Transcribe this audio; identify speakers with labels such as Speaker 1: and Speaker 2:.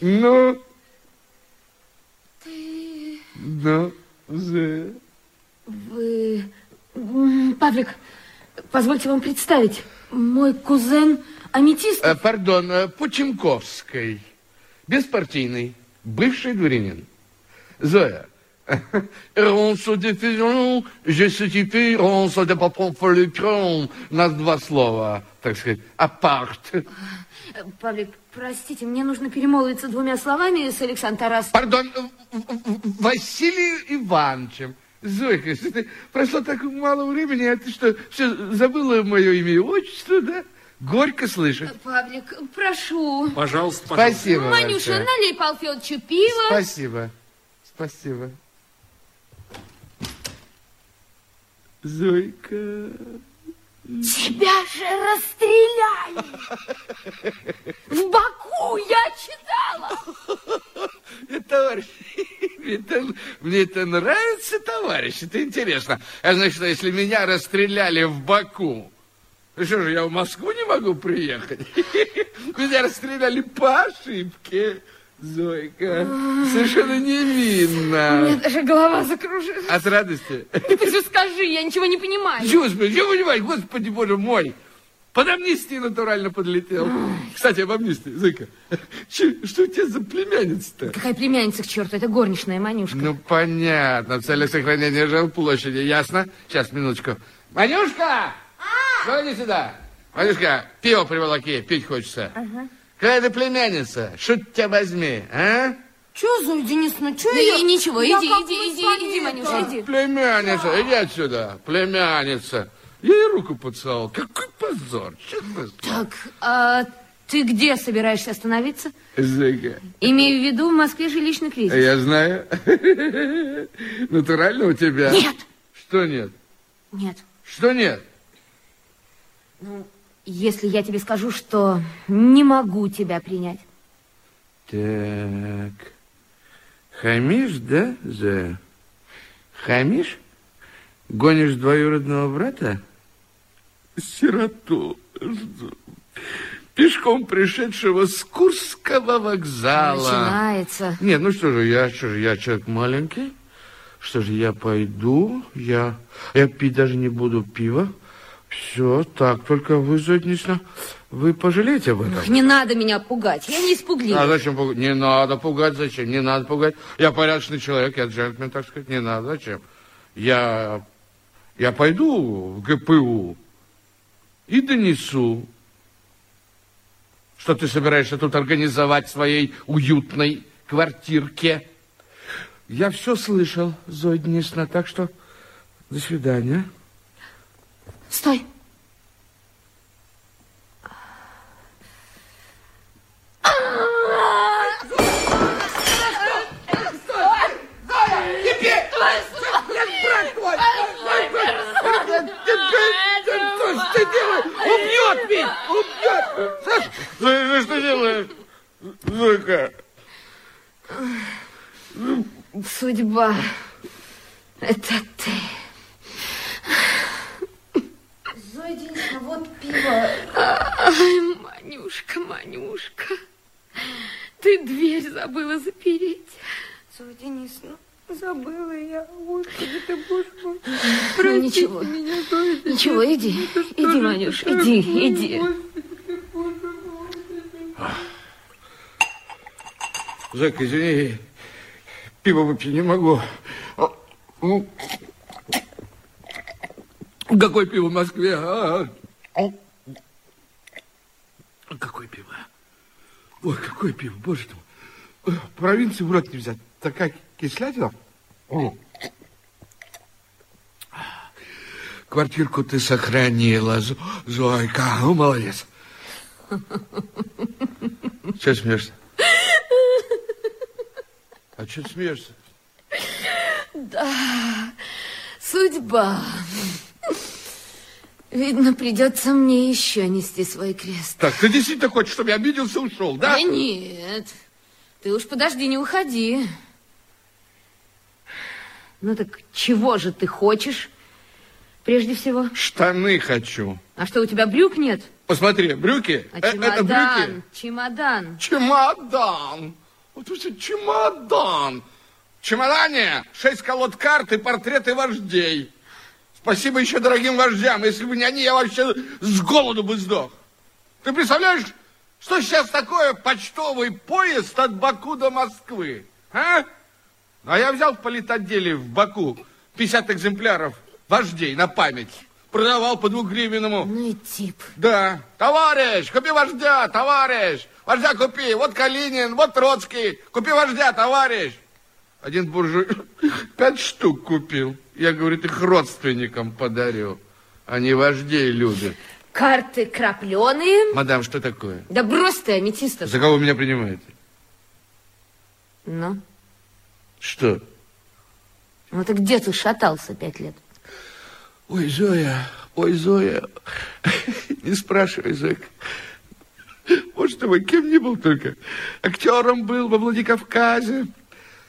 Speaker 1: Ну,
Speaker 2: Ты...
Speaker 1: ну, Зоя.
Speaker 2: Вы... Павлик, позвольте вам представить. Мой кузен Аметист.
Speaker 1: Э, пардон, э, Почемковской. Беспартийный. Бывший дворянин. Зоя. Diffusion, je suis typé, on se dépassons У нас два слова, так сказать, апарт.
Speaker 2: Павлик, простите, мне нужно перемолвиться двумя словами с Александром Тарасовичем.
Speaker 1: Пардон, Василием Ивановичем. Зойка, что ты, прошло так мало времени, а ты что, все забыла мое имя и отчество, да? Горько слышать.
Speaker 2: Павлик, прошу.
Speaker 3: Пожалуйста, пожалуйста.
Speaker 1: Спасибо,
Speaker 2: Манюша,
Speaker 1: Валька.
Speaker 2: налей Павлу Федоровичу пиво.
Speaker 1: Спасибо. Спасибо. Зойка.
Speaker 2: Тебя же расстреляли. В Баку я читала.
Speaker 1: Э, Товарищ, мне это, мне это нравится, товарищ, это интересно. А значит, если меня расстреляли в Баку, что же, я в Москву не могу приехать? Меня расстреляли по ошибке, Зойка. Совершенно
Speaker 2: Мне
Speaker 1: невинно.
Speaker 2: даже голова закружилась.
Speaker 1: От радости.
Speaker 2: Ты же скажи, я ничего не понимаю.
Speaker 1: Господи, я понимаю, господи, боже мой. Под амнистией натурально подлетел. Кстати, об амнистии, Зойка. Что у тебя за племянница-то?
Speaker 2: Какая племянница к черту? Это горничная Манюшка.
Speaker 1: Ну, понятно. В целях сохранения жилплощади. Ясно? Сейчас, минуточку. Манюшка! А! иди сюда. Манюшка, пиво приволоки, пить хочется. Какая ты племянница? Шут тебя возьми, а?
Speaker 4: Че, Зоя Денисовна, че
Speaker 2: Ну,
Speaker 4: я?
Speaker 2: и ничего,
Speaker 4: Я
Speaker 2: иди, иди, иди,
Speaker 4: вами
Speaker 2: иди, Манюша, иди.
Speaker 1: Племянница, иди отсюда. Племянница. Я ей руку поцеловал. Какой позор, честно слово.
Speaker 2: Так, а ты где собираешься остановиться?
Speaker 1: Зойка,
Speaker 2: Имею в виду в Москве жилищный кризис.
Speaker 1: я знаю. Натурально у тебя?
Speaker 2: Нет.
Speaker 1: Что нет?
Speaker 2: Нет.
Speaker 1: Что нет?
Speaker 2: Если я тебе скажу, что не могу тебя принять.
Speaker 1: Так. Хамишь, да, Зоя? Хамишь? Гонишь двоюродного брата? Сироту. Пешком пришедшего с Курского вокзала.
Speaker 2: Начинается.
Speaker 1: Нет, ну что же, я, что же, я человек маленький. Что же, я пойду, я, я пить даже не буду пива. Все, так, только вы, Зоя Денисовна, вы пожалеете об этом?
Speaker 2: Ах, Не надо меня пугать, я не испуглива.
Speaker 1: А зачем пугать? Не надо пугать, зачем? Не надо пугать. Я порядочный человек, я джентльмен, так сказать. Не надо, зачем? Я, я пойду в ГПУ и донесу, что ты собираешься тут организовать в своей уютной квартирке. Я все слышал, Зоя Денисовна, так что до свидания.
Speaker 2: Стой.
Speaker 1: Что ж ты делаешь? Убьет ведь! Убьет! Саша, Зоя, что делаешь? Зойка.
Speaker 2: Судьба. Это ты.
Speaker 4: Зоя Денисовна, вот пиво.
Speaker 2: Ай, Манюшка, Манюшка. Ты дверь забыла запереть.
Speaker 4: Зоя Денисовна, забыла я. Господи ты, боже мой.
Speaker 2: Ну, ничего. Ничего, иди. Иди, Манюш, иди, иди.
Speaker 1: Зойка, извини, пиво выпить не могу. Какое пиво в Москве? а? Какое пиво? Ой, какое пиво, боже ты мой. Провинции в рот не взять. Такая кислятина. Квартирку ты сохранила, Зо- Зойка. Ну, молодец. Че смеешься? А ты смеешься?
Speaker 2: Судьба. Видно, придется мне еще нести свой крест.
Speaker 1: Так, ты действительно хочешь, чтобы я обиделся и ушел, да?
Speaker 2: Да нет. Ты уж подожди, не уходи. Ну так чего же ты хочешь, прежде всего?
Speaker 1: Штаны хочу.
Speaker 2: А что, у тебя брюк нет?
Speaker 1: Посмотри, брюки.
Speaker 2: А
Speaker 1: Э, это
Speaker 2: чемодан,
Speaker 1: брюки.
Speaker 2: чемодан.
Speaker 1: Чемодан. Вот это чемодан. В чемодане шесть колод карт и портреты вождей. Спасибо еще дорогим вождям. Если бы не они, я вообще с голоду бы сдох. Ты представляешь, что сейчас такое почтовый поезд от Баку до Москвы? А? А я взял в политотделе в Баку 50 экземпляров вождей на память. Продавал по двухгривенному.
Speaker 2: Ну и тип.
Speaker 1: Да. Товарищ, купи вождя, товарищ. Вождя купи. Вот Калинин, вот Троцкий. Купи вождя, товарищ. Один буржуй пять штук купил. Я, говорит, их родственникам подарю. Они вождей любят.
Speaker 2: Карты крапленые.
Speaker 1: Мадам, что такое?
Speaker 2: Да брось ты, аметистов.
Speaker 1: За кого вы меня принимаете?
Speaker 2: Ну,
Speaker 1: Что?
Speaker 2: ну так где ты шатался пять лет?
Speaker 1: Ой, Зоя, ой, Зоя, не спрашивай, Зоя. Может, ты бы кем ни был только. Актером был во Владикавказе,